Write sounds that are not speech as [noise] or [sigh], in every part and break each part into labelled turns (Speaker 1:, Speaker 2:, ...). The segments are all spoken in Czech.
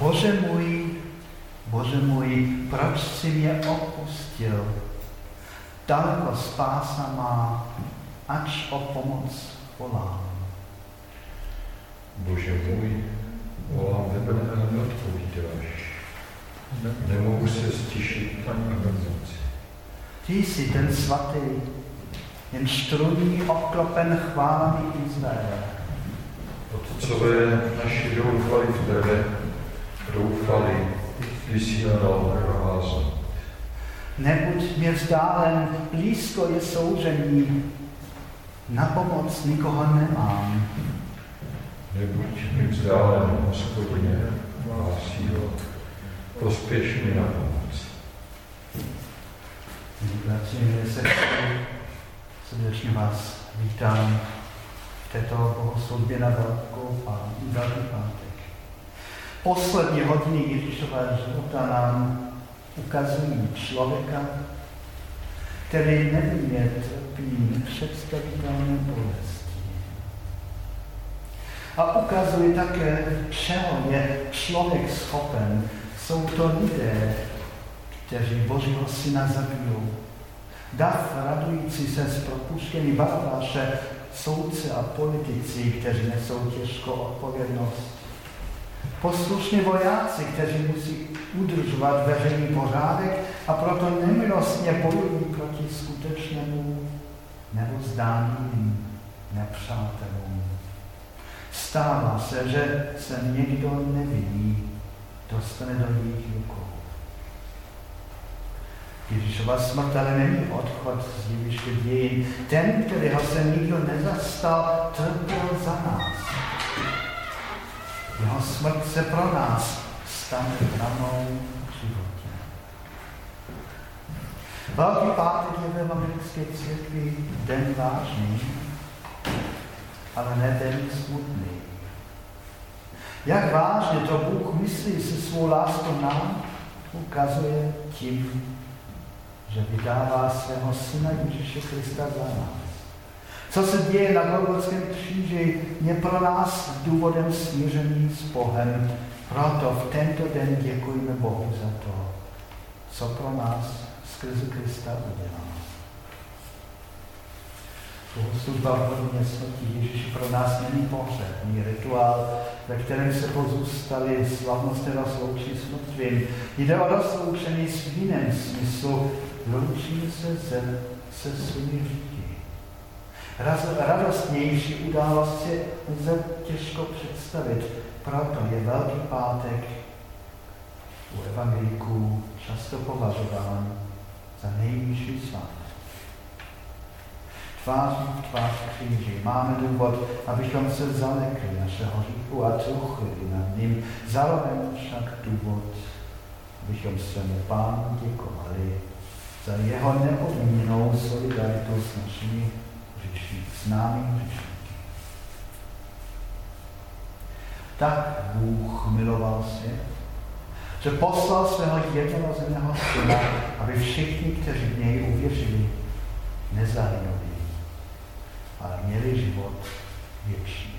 Speaker 1: Bože můj, Bože můj, proč jsi mě opustil? Daleko spása má, ač o pomoc volám.
Speaker 2: Bože můj, volám tebe a neodpovídáš. Nemohu se stišit ani mrzoci.
Speaker 1: Ty jsi ten svatý, jen struní oklopen chválami Izraele.
Speaker 2: Otcové naši doufali v tebe, doufali, dal provázat.
Speaker 1: Nebuď mě vzdálen, blízko je soužení, na pomoc nikoho nemám.
Speaker 2: Nebuď mi vzdálen, hospodine, má sílo, pospěš mi na pomoc.
Speaker 1: Bratři, sestry, srdečně vás vítám v této bohosloubě na Velkou pátek. Poslední hodiny Ježíšova života nám ukazují člověka, který nevině trpí představitelné bolesti. A ukazuje také, čeho je člověk schopen. Jsou to lidé, kteří Božího syna zabijou. Dav radující se z propuštění Barabáše, soudce a politici, kteří nesou těžkou odpovědnost. Poslušní vojáci, kteří musí udržovat veřejný pořádek a proto nemilostně bojují proti skutečnému nebo zdáným nepřátelům. Stává se, že se někdo nevidí, dostane do jejich rukou. Ježíšova smrt ale není odchod z jeviště dějin. Ten, kterého se nikdo nezastal, trpěl za nás. Jeho smrt se pro nás stane branou v životě. Velký pátek je ve evangelické církvi den vážný, ale ne den smutný. Jak vážně to Bůh myslí se svou láskou nám, ukazuje tím, že vydává svého syna Ježíše Krista za nás. Co se děje na Golgotském kříži, je pro nás důvodem smíření s Bohem. Proto v tento den děkujeme Bohu za to, co pro nás skrze Krista udělal. Bohoslužba v hodině smrti Ježíš pro nás není pohřební rituál, ve kterém se pozůstali slavnostné rozloučí s mrtvým. Jde o rozloučení s jiném smyslu, loučí se se, se svými Radostnější událost si lze těžko představit, proto je Velký pátek u evangeliků často považován za nejvyšší svátek tváří v tvář kříži. Máme důvod, abychom se zalekli našeho hříchu a truchli nad ním. Zároveň však důvod, abychom svému pánu děkovali za jeho neodmíněnou solidaritu s našimi s námi. Tak Bůh miloval svět, že poslal svého jednorozeného syna, aby všichni, kteří v něj uvěřili, nezahynuli, ale měli život věčný.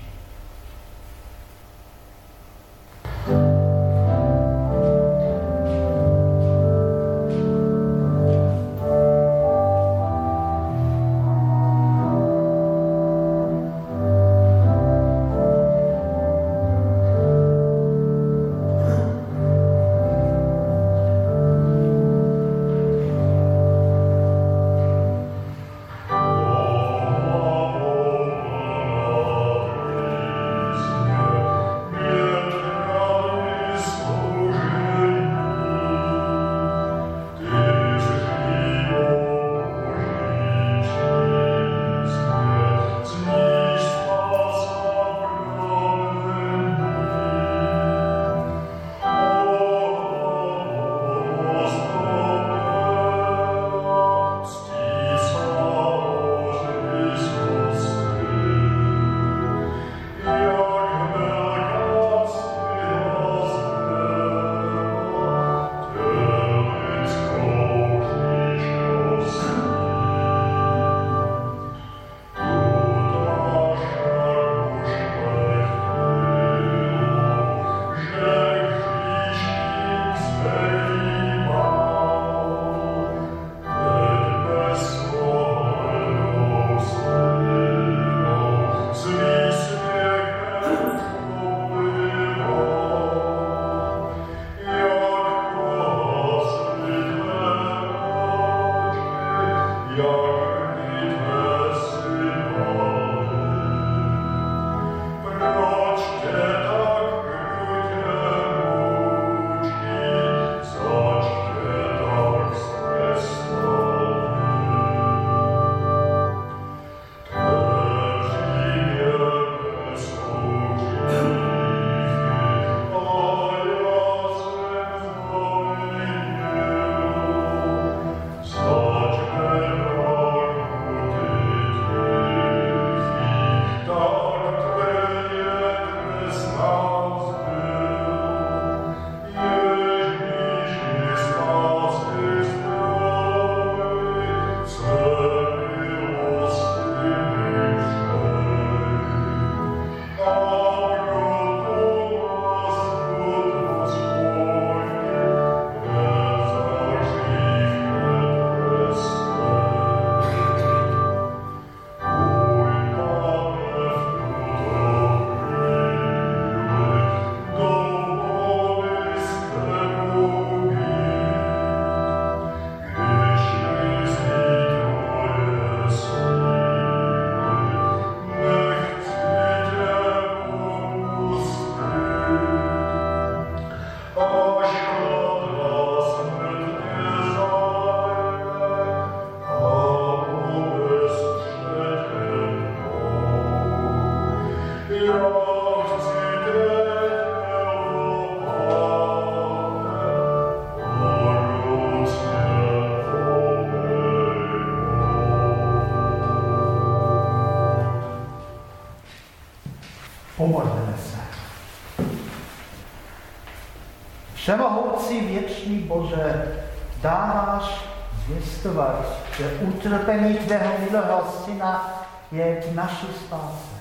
Speaker 1: Všemohoucí věčný Bože, dáváš zvěstovat, že utrpení tvého milého syna je k naší spáse.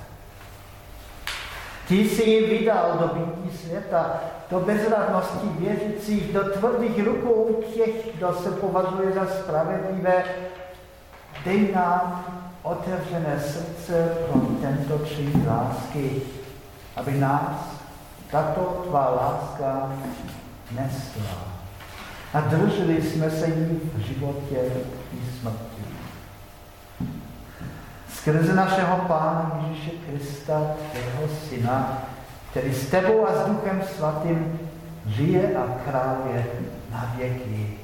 Speaker 1: Ty jsi ji vydal do bytí světa, do bezradnosti věřících, do tvrdých rukou těch, kdo se považuje za spravedlivé. Dej nám otevřené srdce pro tento čin lásky, aby nás tato tvá láska nesla. A drželi jsme se jí v životě i smrti. Skrze našeho Pána Ježíše Krista, jeho Syna, který s tebou a s Duchem Svatým žije a králuje na věky.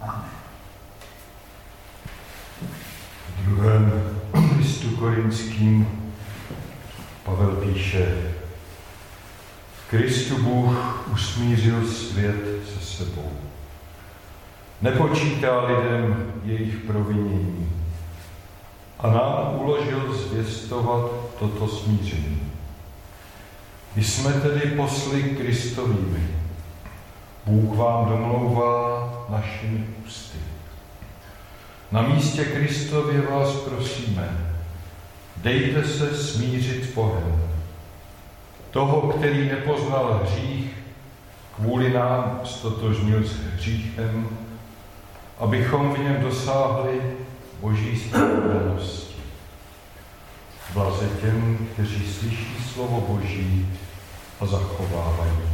Speaker 1: Amen.
Speaker 2: V druhém listu korinským Pavel píše, Kristu Bůh usmířil svět se sebou. Nepočítá lidem jejich provinění a nám uložil zvěstovat toto smíření. Jsme tedy posly Kristovými. Bůh vám domlouvá našimi ústy. Na místě Kristově vás prosíme, dejte se smířit Bohem toho, který nepoznal hřích, kvůli nám stotožnil s hříchem, abychom v něm dosáhli boží spravedlnosti. Blaze těm, kteří slyší slovo Boží a zachovávají.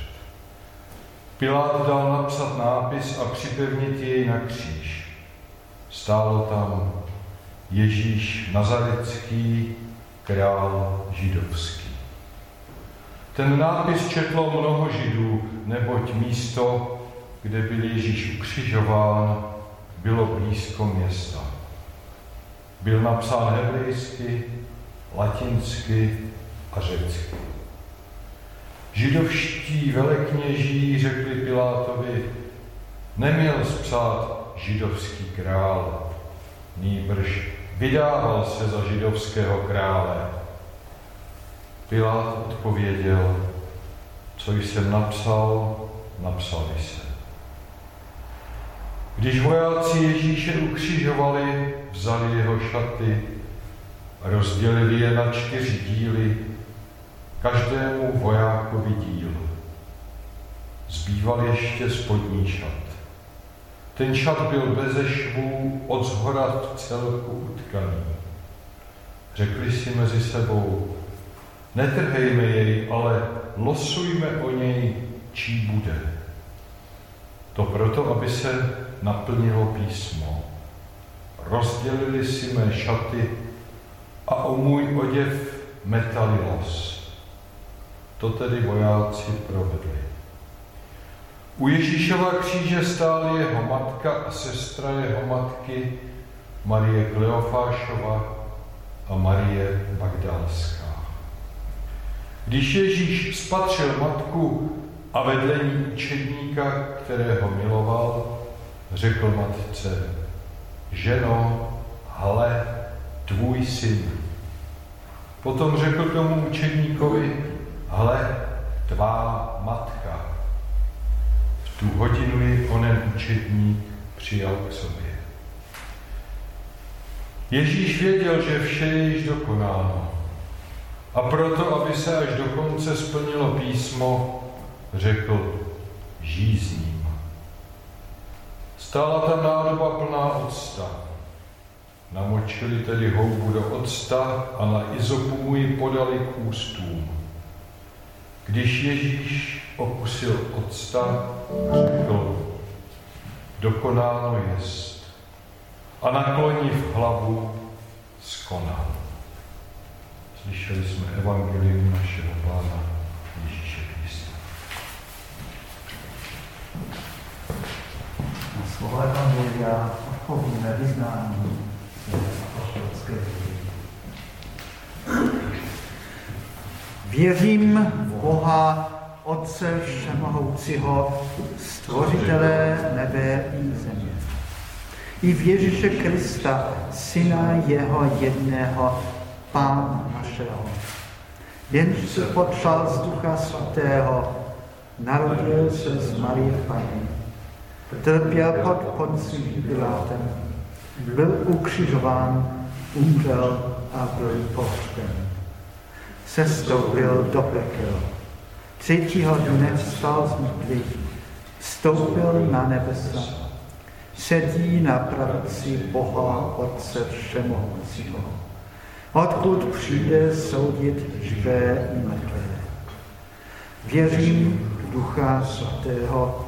Speaker 2: Pilát dal napsat nápis a připevnit jej na kříž. Stálo tam Ježíš Nazarecký, král židovský. Ten nápis četlo mnoho židů, neboť místo, kde byl Ježíš ukřižován, bylo blízko města. Byl napsán hebrejsky, latinsky a řecky. Židovští velekněží řekli Pilátovi, neměl spsát židovský král, nýbrž vydával se za židovského krále. Pilát odpověděl, co jsem napsal, napsali se. Když vojáci Ježíše ukřižovali, vzali jeho šaty rozdělili je na čtyři díly, každému vojákovi díl. Zbýval ještě spodní šat. Ten šat byl beze švů od zhora v celku utkaný. Řekli si mezi sebou, netrhejme jej, ale losujme o něj, čí bude. To proto, aby se naplnilo písmo. Rozdělili si mé šaty a o můj oděv metali los. To tedy vojáci provedli. U Ježíšova kříže stál jeho matka a sestra jeho matky Marie Kleofášova a Marie Bagdalská. Když Ježíš spatřil matku a vedle ní učedníka, kterého miloval, řekl matce, ženo, hle, tvůj syn. Potom řekl tomu učedníkovi, hle, tvá matka. V tu hodinu ji onen učedník přijal k sobě. Ježíš věděl, že vše je již dokonáno. A proto, aby se až do konce splnilo písmo, řekl, žízním. Stála tam nádoba plná octa. Namočili tedy houbu do octa a na izopu mu ji podali k ústům. Když Ježíš okusil octa, řekl, dokonáno jest a v hlavu skonal. Slyšeli jsme evangelium našeho Pána Ježíše Krista.
Speaker 1: Na slovo evangelia odpovíme vyznání apostolské Věřím Boha, Otce Všemohoucího, Stvořitele nebe i země. I v Ježíše Krista, Syna Jeho jedného, Pána našeho. Jenž se potřal z Ducha Svatého, narodil se z Marie Pany, trpěl pod Poncím Pilátem, byl ukřižován, umřel a byl pohřben sestoupil do pekel. Třetího dne vstal z mrtvých, vstoupil na nebesa, sedí na pravici Boha Otce Všemohoucího, odkud přijde soudit živé i mrtvé. Věřím v Ducha Svatého,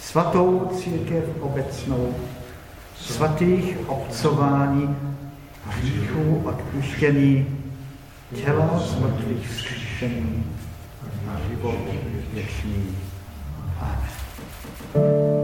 Speaker 1: svatou církev obecnou, svatých obcování, hříchů odpuštění, Tell us what we should do. Amen.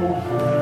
Speaker 1: people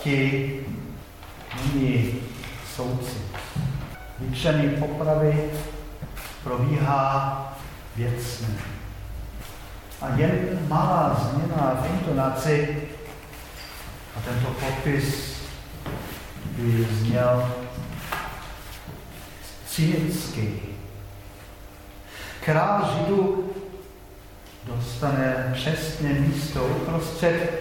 Speaker 1: události není soucit. Vyčený popravy probíhá věcně. A jen malá změna v intonaci a tento popis by zněl cynický. Král Židů dostane přesně místo uprostřed,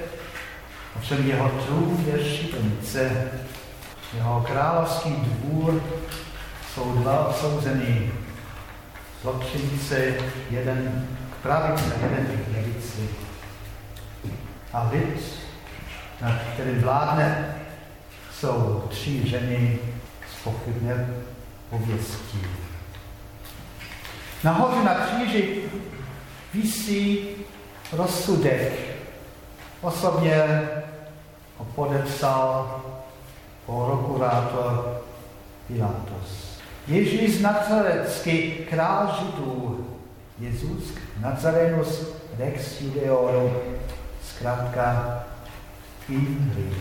Speaker 1: ovšem jeho trůn je. Jeho královský dvůr jsou dva odsouzený zločinci, jeden k pravici a jeden k levici. A lid, na kterým vládne, jsou tři ženy s pochybné pověstí. Nahoře na kříži visí rozsudek. Osobně podepsal prokurátor Pilatus. Ježíš Nazarecký král Židů, Jezus Nazarenus Rex Judeorum, zkrátka Kyrie.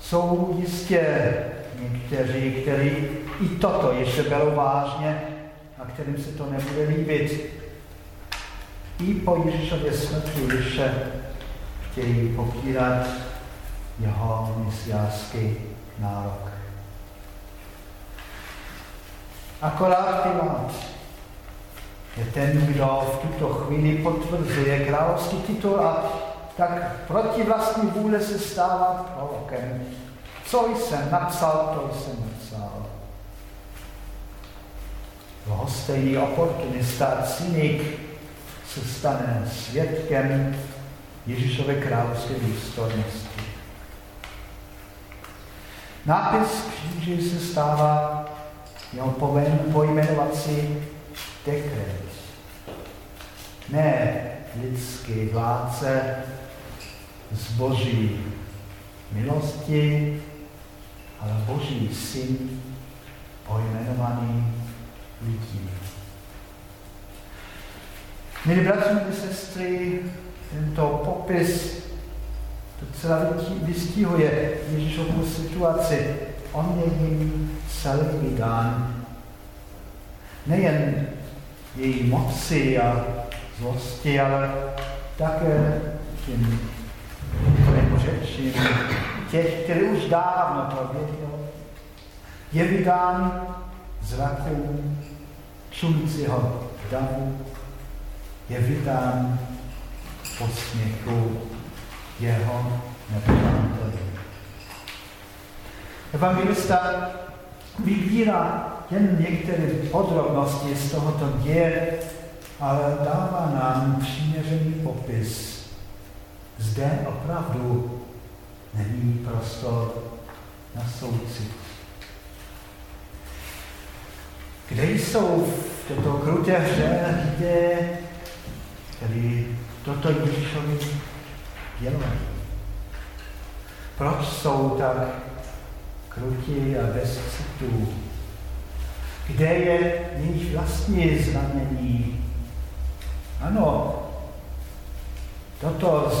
Speaker 1: Jsou jistě někteří, kteří i toto ještě berou vážně a kterým se to nebude líbit. I po Ježíšově smrti ještě chtějí popírat jeho mesiářský nárok. Akorát Pilát je ten, kdo v tuto chvíli potvrzuje královský titul a tak proti vlastní vůle se stává prorokem. Co jsem napsal, to jsem napsal. Lhostejný oportunista cynik se stane svědkem Ježíšové královské důstojnosti. Nápis kříže se stává jeho pojmenovací dekret. Ne lidský vládce z boží milosti, ale boží syn pojmenovaný lidí. Milí bratři, milí sestry, tento popis docela vystihuje Ježíšovu situaci. On je jim celý vydán. Nejen její moci a zlosti, ale také tím řečím, těch, který už dávno to věděl, je vydán zrakům čujícího davu, je vydán posměchu jeho nepřátelů. Evangelista vybírá jen některé podrobnosti z tohoto děje, ale dává nám přiměřený popis. Zde opravdu není prostor na soucit. Kde jsou v této kruté hře lidé, kteří toto Ježíšovi dělají? Proč jsou tak krutí a bez citů? Kde je jejich vlastní zranění? Ano, toto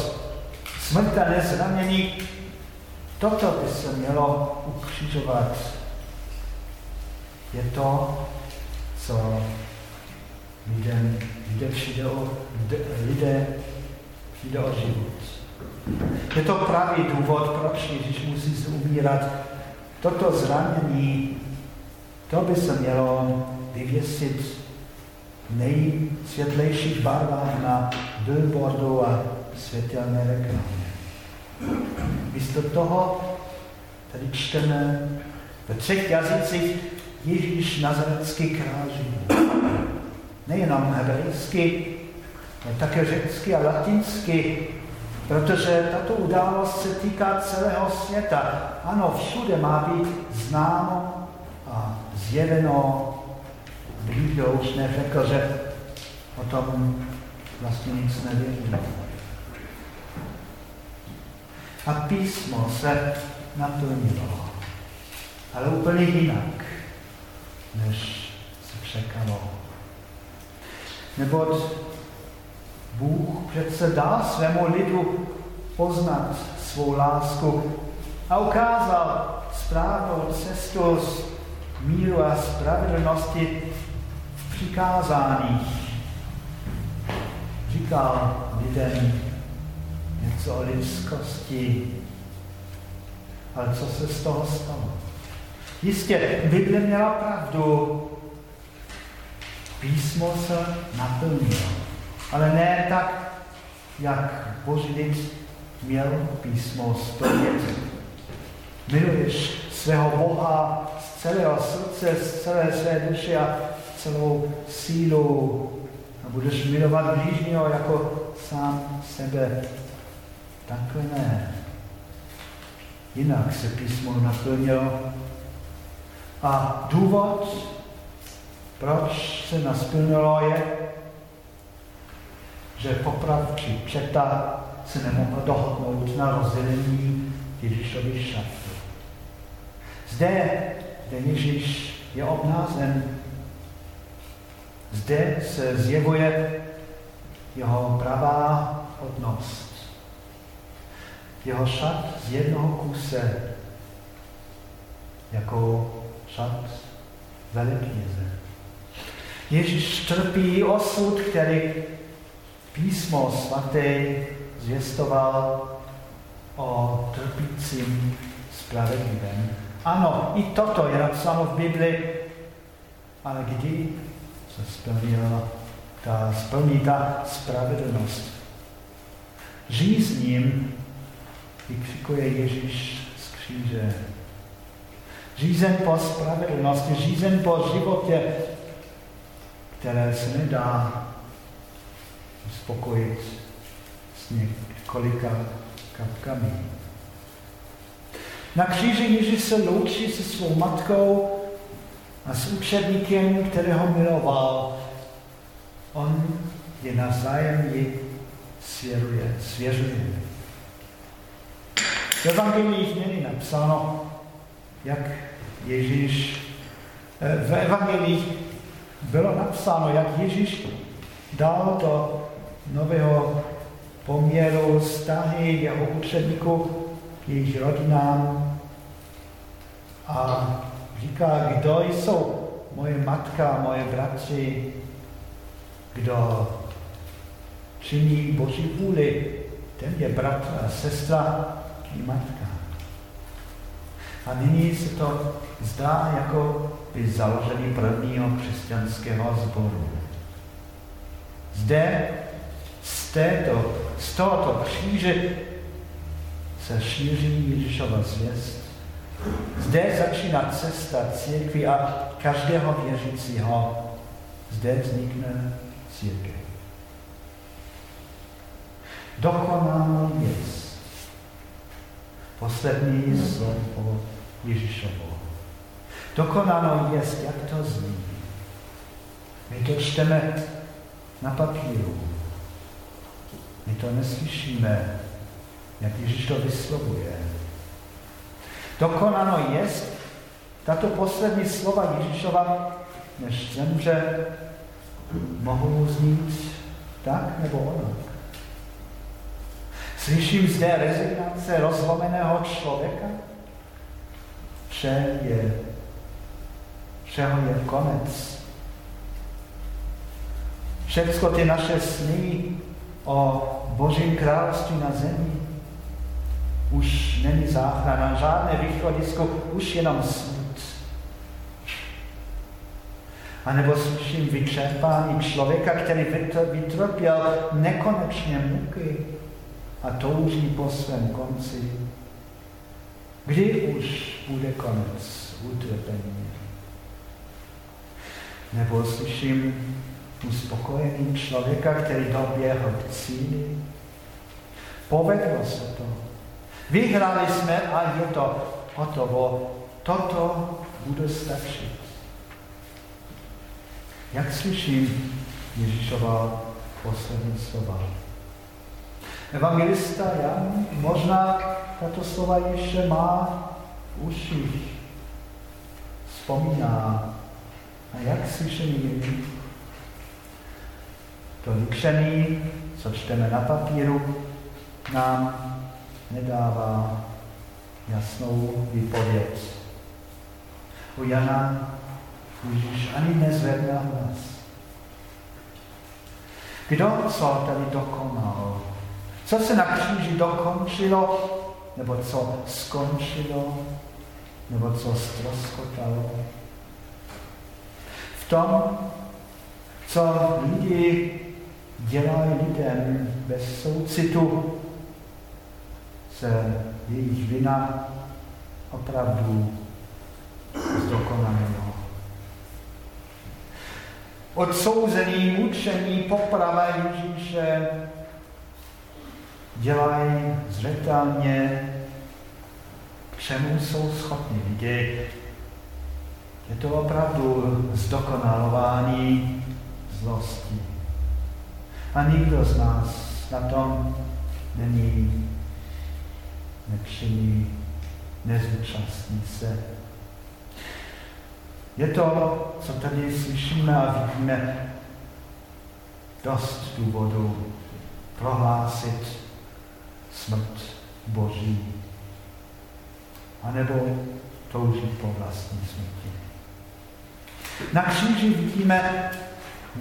Speaker 1: smrtelné zranění, toto by se mělo ukřižovat. Je to, co lidem, lidé přijde o, lidé přijde o život. Je to pravý důvod, proč Ježíš musí se umírat. Toto zranění, to by se mělo vyvěsit v nejsvětlejších barvách na billboardu a světelné reklamě. Místo toho tady čteme ve třech jazycích Ježíš Nazarecký král Nejenom hebrejsky, ale také řecky a latinsky, protože tato událost se týká celého světa. Ano, všude má být známo a zjeveno. Nikdo už neřekl, že o tom vlastně nic nevíme. A písmo se naplnilo. Ale úplně jinak, než se čekalo. Neboť Bůh přece dá svému lidu poznat svou lásku a ukázal správnou cestu z míru a spravedlnosti v přikázáních. Říkal lidem něco o lidskosti, ale co se z toho stalo? Jistě, Bible měla pravdu. Písmo se naplnilo. Ale ne tak, jak Boží lid měl písmo splnit. Miluješ svého Boha z celého srdce, z celé své duše a celou sílu a budeš milovat blížního jako sám sebe. Takhle ne. Jinak se písmo naplnilo. A důvod, proč se nasplnilo, je, že popravčí četa se nemohla dohodnout na rozdělení Ježíšových šatů. Zde, kde Ježíš je obnázen, zde se zjevuje jeho pravá hodnost. Jeho šat z jednoho kuse jako šat velikněze. Ježíš trpí osud, který písmo svaté zvěstoval o trpícím spravedlivém. Ano, i toto je napsáno v Bibli, ale kdy se splnila ta, splní ta spravedlnost? Řízním vykřikuje Ježíš z kříže. Řízen po spravedlnosti, řízen po životě, které se nedá uspokojit s několika kapkami. Na kříži Ježíš se loučí se svou matkou a s učedníkem, kterého miloval. On je navzájem ji svěřuje. svěřuje. V evangelích není napsáno, jak Ježíš, eh, v evangelích bylo napsáno, jak Ježíš dal do nového poměru vztahy jeho učedníků k jejich rodinám a říká, kdo jsou moje matka, moje bratři, kdo činí Boží vůli, ten je bratr a sestra i matka. A nyní se to zdá jako by založení prvního křesťanského sboru. Zde z, této, z tohoto kříže se šíří Ježíšova zvěst. Zde začíná cesta církvy a každého věřícího. Zde vznikne církev. Dokonáno je poslední slovo Ježíšovo. Dokonáno je, jak to zní. My to čteme na papíru. My to neslyšíme, jak Ježíš to vyslovuje. Dokonano je, tato poslední slova Ježíšova, než zemře, mohou znít tak nebo onak. Slyším zde rezignace rozlomeného člověka? Vše je, všeho je konec. Všecko ty naše sny o Božím království na zemi už není záchrana, žádné východisko, už jenom smut. A nebo slyším vyčerpání člověka, který vytrpěl nekonečně muky a touží po svém konci. Kdy už bude konec utrpení? Nebo slyším uspokojený člověka, který doběhl k cíli. Povedlo se to. Vyhrali jsme a je to hotovo. Toto bude stačit. Jak slyším Ježíšova poslední slova? Evangelista Jan možná tato slova ještě má v uších. Vzpomíná. A jak slyšení to líčení, co čteme na papíru, nám nedává jasnou výpověď. U Jana Ježíš ani nezvedne hlas. Kdo co tady dokonal? Co se na kříži dokončilo, nebo co skončilo, nebo co ztroskotalo? V tom, co lidi dělají lidem bez soucitu, se jejich vina opravdu zdokonalilo. Odsouzený, mučení, poprava Ježíše dělají zřetelně, k čemu jsou schopni vidět. Je to opravdu zdokonalování zlosti. A nikdo z nás na tom není nepřijí, nezúčastní se. Je to, co tady slyšíme a vidíme, dost důvodů prohlásit smrt Boží, anebo toužit po vlastní smrti. Na kříži vidíme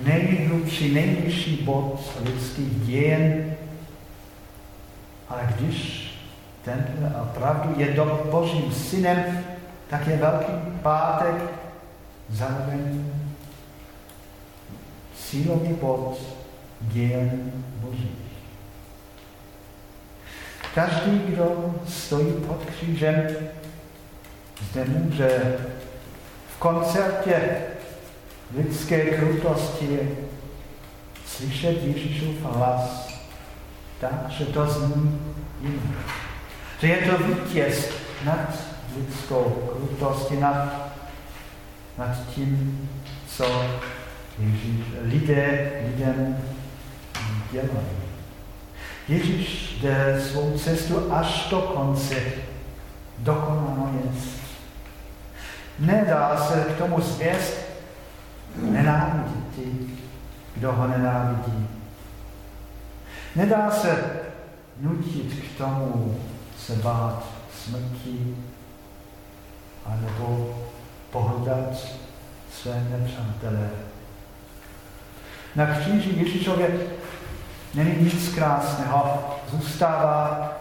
Speaker 1: nejhlubší, nejnižší bod lidských dějen, ale když ten opravdu je do Božím synem, tak je velký pátek zároveň sílový bod dějen Božích. Každý, kdo stojí pod křížem, zde může v koncertě lidské krutosti slyšet Ježíšův hlas tak, že to zní jinak. Že je to vítěz nad lidskou krutostí, nad, nad tím, co Ježíš, lidé lidem dělají. Ježíš jde svou cestu až do konce. Dokonalo jest. Nedá se k tomu zvěst nenávidit ty, kdo ho nenávidí. Nedá se nutit k tomu se bát smrti, anebo pohldat své nepřátelé. Na kříži Ježíšově není nic krásného, zůstává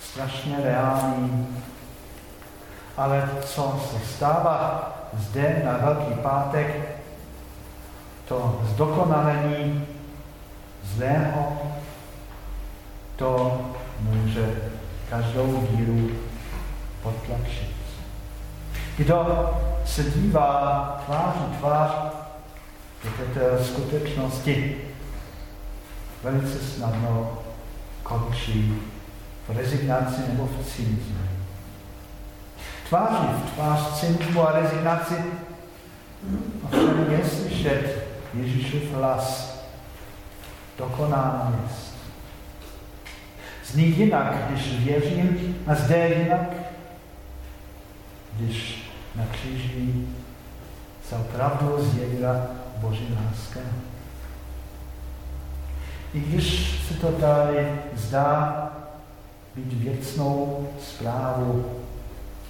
Speaker 1: strašně reálný. Ale co se stává zde na Velký pátek, to zdokonalení zlého, to může každou víru potlačit. Kdo se dívá tváří tvář do této skutečnosti, velice snadno končí v rezignaci nebo v cynismu. Tváří v tvář cynismu a rezignaci ovšem je slyšet Ježíšův hlas. Dokonáno jest zní jinak, když věřím, a zde jinak, když na kříži se opravdu zjevila Boží láska. I když se to tady zdá být věcnou zprávu,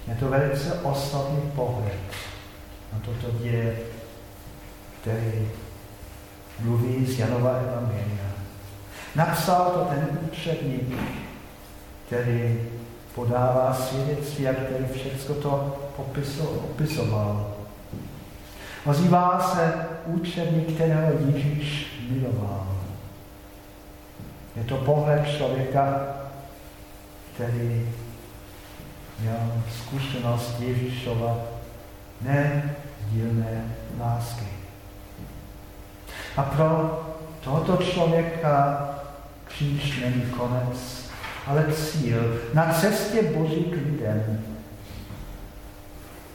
Speaker 1: je to velice osobní pohled na toto děje, který mluví z Janova Evangelia. Napsal to ten učebník, který podává svědectví a který všechno to opisoval. Ozývá se učebník, kterého Ježíš miloval. Je to pohled člověka, který měl zkušenost Ježíšova nedílné lásky. A pro tohoto člověka kříž není konec, ale cíl na cestě Boží k lidem.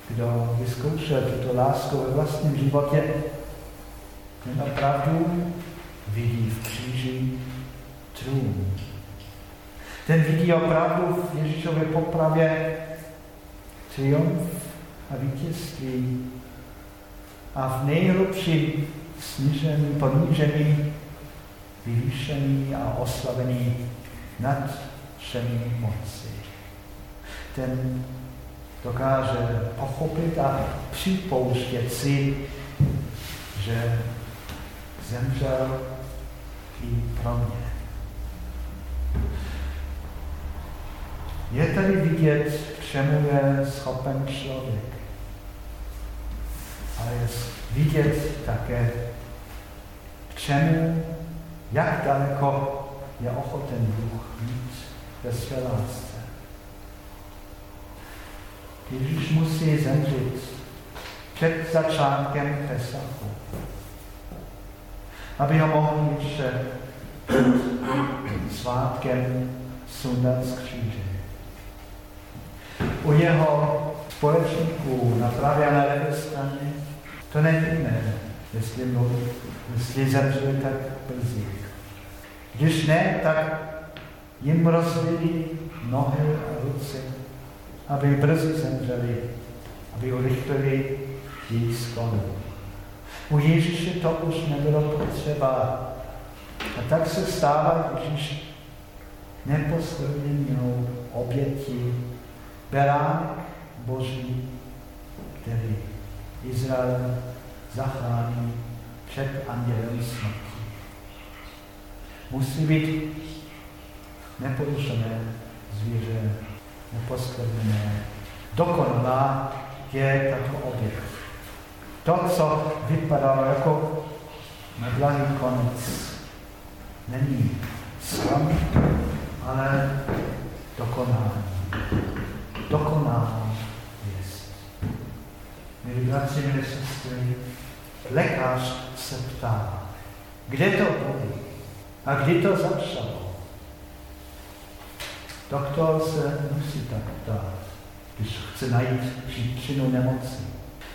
Speaker 1: Kdo vyzkoušel tuto lásku ve vlastním životě, ten opravdu vidí v kříži trůn. Ten vidí opravdu v Ježíšově popravě triumf a vítězství. A v nejhlubším snížení, ponížení, vyvýšení a oslavení nad všemi moci. Ten dokáže pochopit a připouštět si, že zemřel i pro mě. Je tady vidět, k čemu je schopen člověk. A je vidět také, k čemu, jak daleko je ochoten Bůh mít ve své lásce. Ježíš musí zemřít před začátkem Pesachu, aby ho mohl ještě [clears throat] svátkem sundat z kříže. U jeho společníků na pravé a na levé straně to nevíme, jestli, mluví, jestli zemřeli tak brzy. Když ne, tak jim rozvili nohy a ruce, aby brzy zemřeli, aby urychlili jejich sklonu. U Ježíše to už nebylo potřeba. A tak se stává Ježíš neposlednou obětí beránek Boží, který Izrael zachrání před andělem smrti. Musí být neporušené zvíře, neposkvrněné. Dokonalá je tato oběť. To, co vypadalo jako neblahý konec, není slam, ale dokonání. Dokonání jest. Milí bratři, milí sestry, lékař se ptá, kde to bolí a kdy to začalo. Doktor se musí tak ptát, když chce najít příčinu nemoci.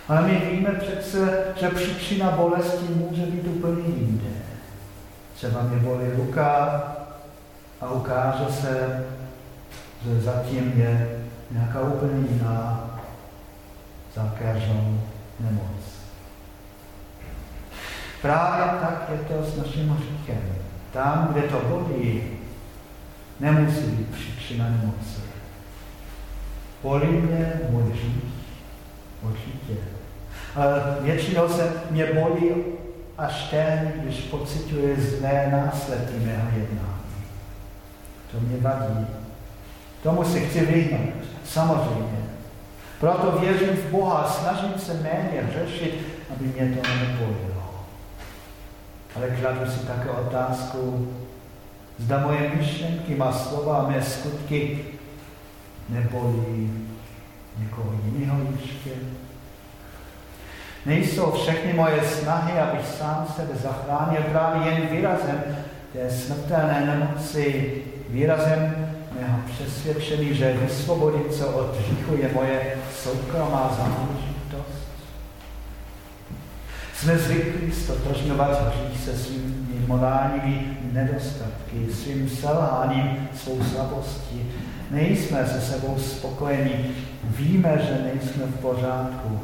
Speaker 1: Ale my víme přece, že příčina bolesti může být úplně jinde. Třeba mě bolí ruka a ukáže se, že zatím je nějaká úplně jiná zákeřnou nemoc. Právě tak je to s naším říkem. Tam, kde to bolí, nemusí být příčina nemoci. Bolí mě můj hřích, určitě. Ale většinou se mě bolí až ten, když pocituje zlé následky mého jednání. To mě vadí. Tomu se chci vyhnout, samozřejmě. Proto věřím v Boha, snažím se méně řešit, aby mě to nebolilo. Ale kladu si také otázku, zda moje myšlenky, má slova a mé skutky nebolí někoho jiného ještě. Nejsou všechny moje snahy, abych sám sebe zachránil právě jen výrazem té smrtelné nemoci, výrazem mého přesvědčení, že vysvobodit se od hříchu je moje soukromá záležitost. Jsme zvyklí stotožňovat hřích se svými morálními nedostatky, svým selháním, svou slabostí. Nejsme se sebou spokojení, víme, že nejsme v pořádku.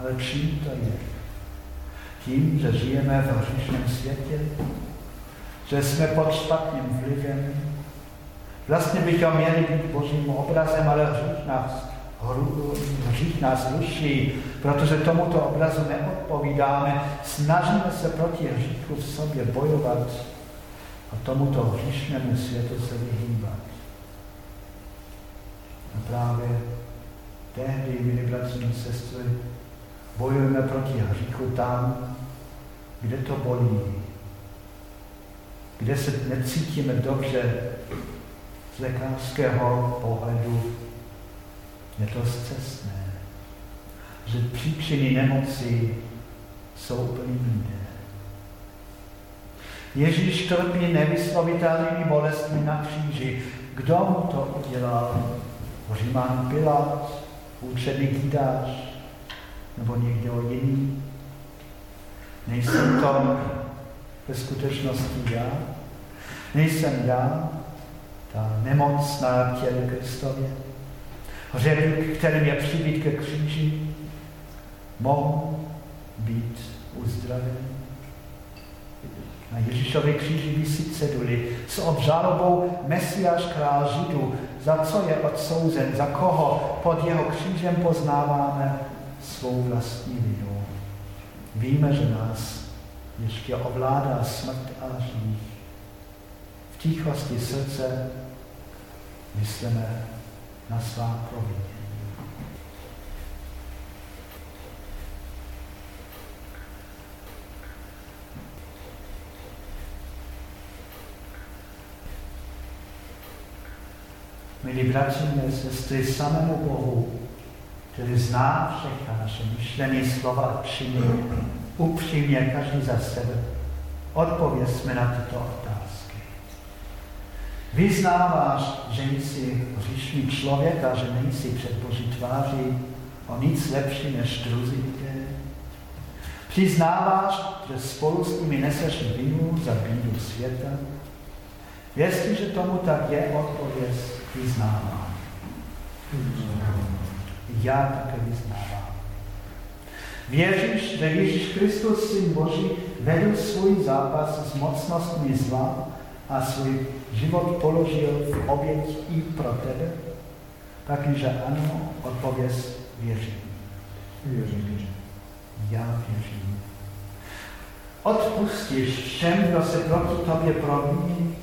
Speaker 1: Ale čím to je? Tím, že žijeme v hříšném světě, že jsme pod špatným vlivem. Vlastně bychom měli být božím obrazem, ale hřích nás, hřích nás ruší, protože tomuto obrazu neodpovídáme. Snažíme se proti hříchu v sobě bojovat a tomuto hříšnému světu se vyhýbat. A právě tehdy, milí bratři a sestry, bojujeme proti hříchu tam, kde to bolí, kde se necítíme dobře z lékařského pohledu, je to zcestné, že příčiny nemoci jsou úplně jiné. Ježíš trpí nevyslovitelnými bolestmi na kříži. Kdo mu to udělal? Římán Pilát, učený Jidáš, nebo někdo jiný? Nejsem to ve skutečnosti já? Nejsem já, ta nemoc na těle Kristově, hřebík, kterým je přibít ke kříži, mohl být uzdraven. Na Ježíšově kříži vysí ceduli s obžalobou Mesiáš král Židů, za co je odsouzen, za koho pod jeho křížem poznáváme svou vlastní vinu. Víme, že nás ještě ovládá smrt a hřích. V tichosti srdce myslíme na svá provinění. Milí bratři, sestry, samému Bohu, který zná všechna naše myšlení, slova a činy, upřímně každý za sebe, odpovězme na tyto otázky. Vyznáváš, že jsi hříšný člověk a že nejsi před Boží tváří o nic lepší než druzí lidé? Přiznáváš, že spolu s nimi neseš vinu za bídu světa? Jestliže tomu tak je, odpověz vyznávám. Já také vyznávám. Věříš, že Ježíš Kristus, Syn Boží, vedl svůj zápas s mocnostmi zla a svůj život položil v oběť i pro tebe? Takže ano, odpověz věřím. Věřím. Já věřím. Odpustíš všem, kdo se proti tobě proviní,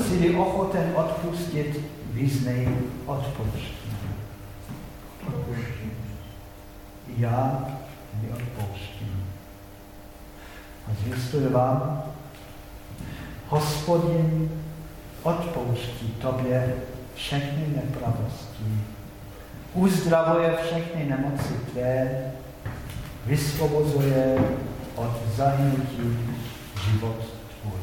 Speaker 1: jsi ochoten odpustit, vyznej odpouštím. Odpouštím. Já mi odpouštím. A zjistuji vám, hospodin odpouští tobě všechny nepravosti, uzdravuje všechny nemoci tvé, vysvobozuje od zahynutí život tvůj.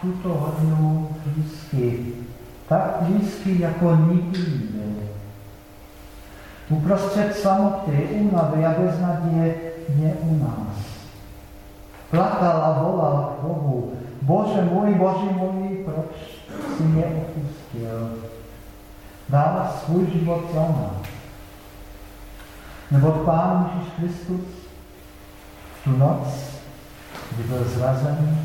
Speaker 1: Tuto hodinu blízký. Tak blízký, jako nikdy jiný. Uprostřed samoty, únavy a beznaděje je u nás. Plakal a volal k Bohu, Bože můj, Bože můj, proč si mě opustil? Dal svůj život za nás. Nebo Pán Ježíš Kristus tu noc, kdy byl zrazený,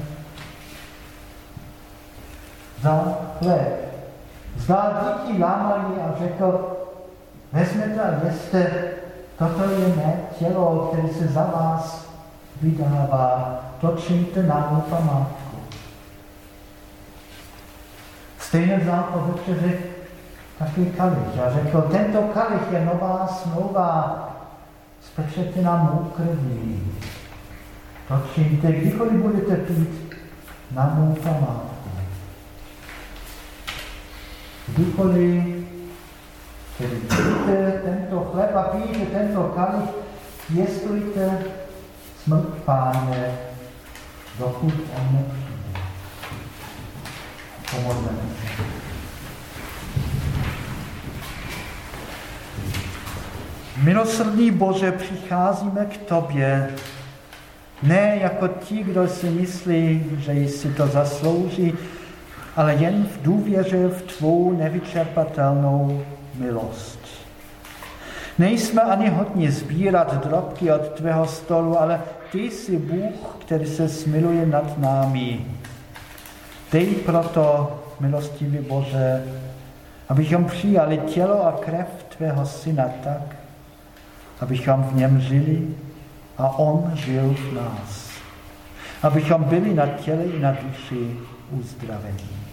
Speaker 1: vzal chléb, vzal děti lámají a řekl, vezměte a jeste, toto je mé tělo, které se za vás vydává, to čiňte mou památku. Stejně vzal po večeři takový kalich a řekl, tento kalich je nová smlouva, spečetina mou krví. To čiňte, kdykoliv budete pít na mou památku. Kdykoliv tedy pijte tento chleb a pijte tento kalich, pěstujte smrt páně, dokud on nepřijde. Pomodleme se. Milosrdný Bože, přicházíme k Tobě, ne jako ti, kdo si myslí, že si to zaslouží, ale jen v důvěře v Tvou nevyčerpatelnou milost. Nejsme ani hodni sbírat drobky od Tvého stolu, ale Ty jsi Bůh, který se smiluje nad námi. Dej proto, milostivý Bože, abychom přijali tělo a krev Tvého Syna tak, abychom v něm žili a on žil v nás. Abychom byli na těle i na duši uzdravení.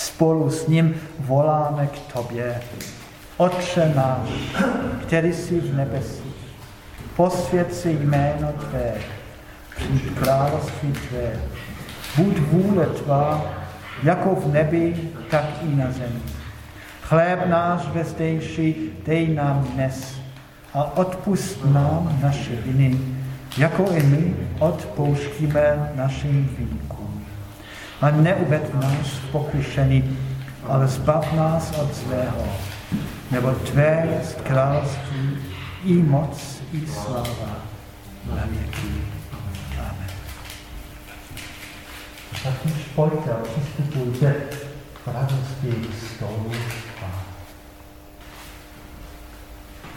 Speaker 1: Spolu s ním voláme k tobě. Otče náš, který jsi v nebesích, posvěd si jméno Tvé, přijď království Tvé, buď vůle Tvá, jako v nebi, tak i na zemi. Chléb náš vezdejší dej nám dnes a odpust nám naše viny, jako i my odpouštíme našim výkům. A neuved nás v pokušení, ale zbav nás od zlého, nebo Tvé království i moc, i sláva na věky. Amen. Tak už pojďte a přistupujte k radosti stolu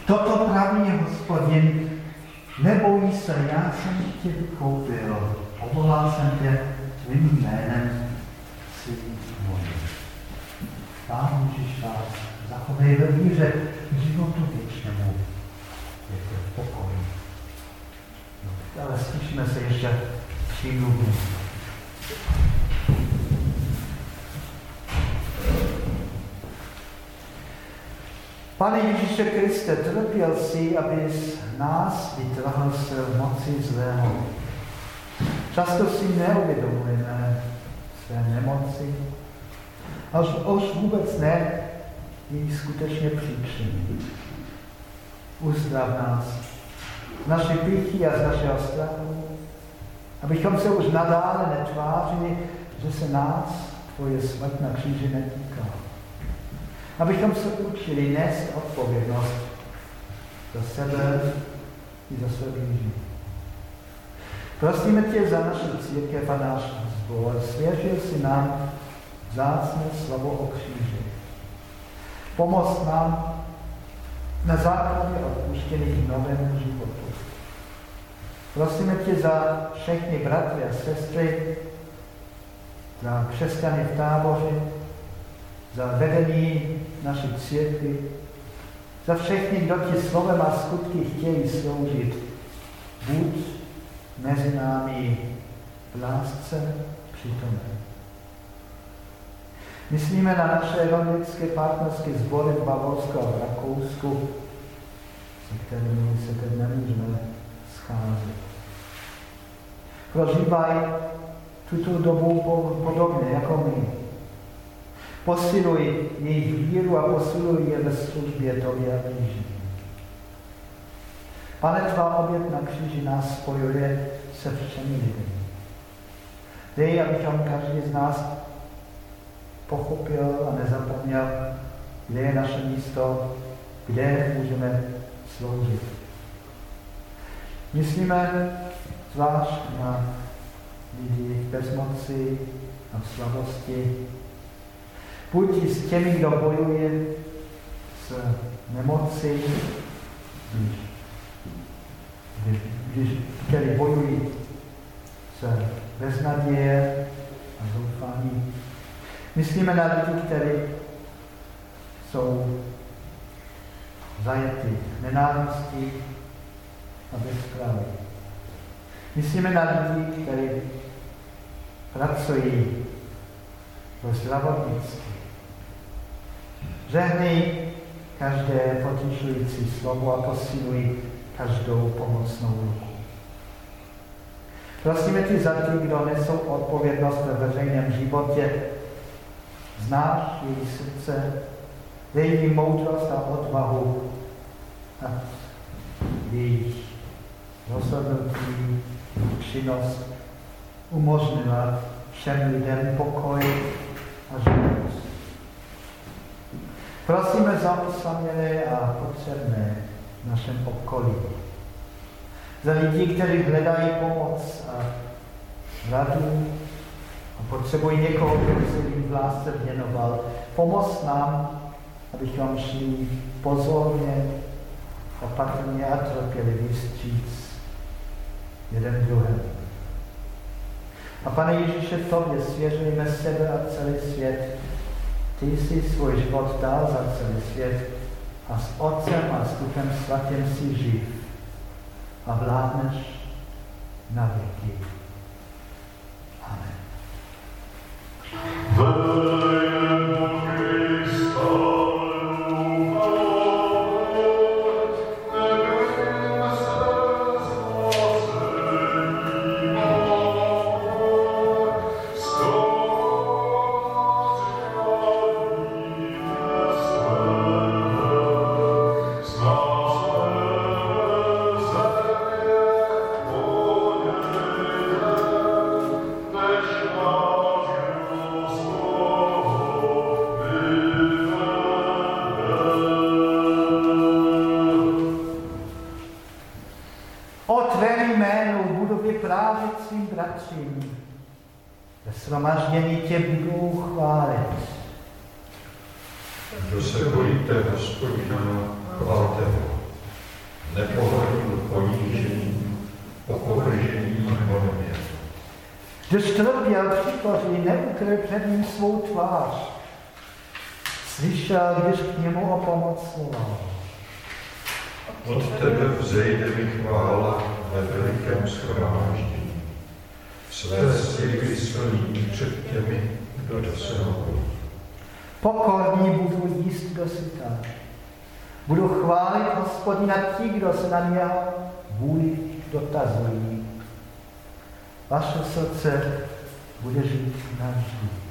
Speaker 1: Toto praví hospodin, neboj se, já jsem tě vykoupil, povolal jsem tě tvým jménem, si můj. Pán Ježíš vás zachovej ve víře životu věčnému. Je to pokoj. No, ale slyšíme se ještě přímluvu. Pane Ježíše Kriste, trpěl si, abys nás vytrhl z moci zlého. Často si neuvědomujeme své nemoci, až už vůbec ne její skutečně příčiny. Uzdrav nás z naší pětí a z našeho strachu, abychom se už nadále netvářili, že se nás tvoje smrt na kříži netýká abychom se učili nést odpovědnost za sebe i za své blížní. Prosíme tě za naši církev a náš zbor. Svěřil si nám vzácné slovo o kříži. Pomoz nám na základě odpuštění novému životu. Prosíme tě za všechny bratry a sestry, za křesťany v táboře, za vedení naší církvy, za všechny, kdo ti slovem a skutky chtějí sloužit. Buď mezi námi v lásce přítomný. Myslíme na naše evangelické partnerské sbory v Bavorsku a v Rakousku, se kterými se teď nemůžeme scházet. Prožívají tuto dobu podobně jako my. Posiluj jejich víru a posiluj je ve službě Tobě a blíží. Pane, tvá obět na kříži nás spojuje se všemi lidmi. Dej, abychom každý z nás pochopil a nezapomněl, kde je naše místo, kde můžeme sloužit. Myslíme zvlášť na lidi bez moci a v slabosti. Buď s těmi, kdo bojuje s nemocí, když, kteří bojují s beznaděje a zoufání. Myslíme na lidi, kteří jsou zajety nenávistí a bezpráví. Myslíme na lidi, kteří pracují ve zdravotnictví. Žehnej každé potěšující slovo a posilují každou pomocnou ruku. Prosíme ti za ty, kdo nesou odpovědnost ve veřejném životě. Znáš její srdce, jim moudrost a odvahu a jejich rozhodnutí, činnost umožnila všem lidem pokoj a život. Prosíme za osamělé a potřebné v našem okolí. Za lidi, kteří hledají pomoc a radu a potřebují někoho, kdo se jim v lásce věnoval. Pomoz nám, abychom šli pozorně, opatrně a trpělivě vstříc jeden druhému. A pane Ježíše, tobě svěřujeme sebe a celý svět. Ty jsi svůj život dal za celý svět a s Otcem a s Duchem Svatým si živ a vládneš na věky. Amen. Tvář. Slyšel, když k němu o pomoc volal.
Speaker 2: Od tebe vzejde mi chvála ve velikém schromáždění své sliby splní před těmi, kdo dosahují.
Speaker 1: Pokorní budu jíst do syta. Budu chválit hospodina ti, kdo se na něho vůli dotazují. Vaše srdce bude žít navždy.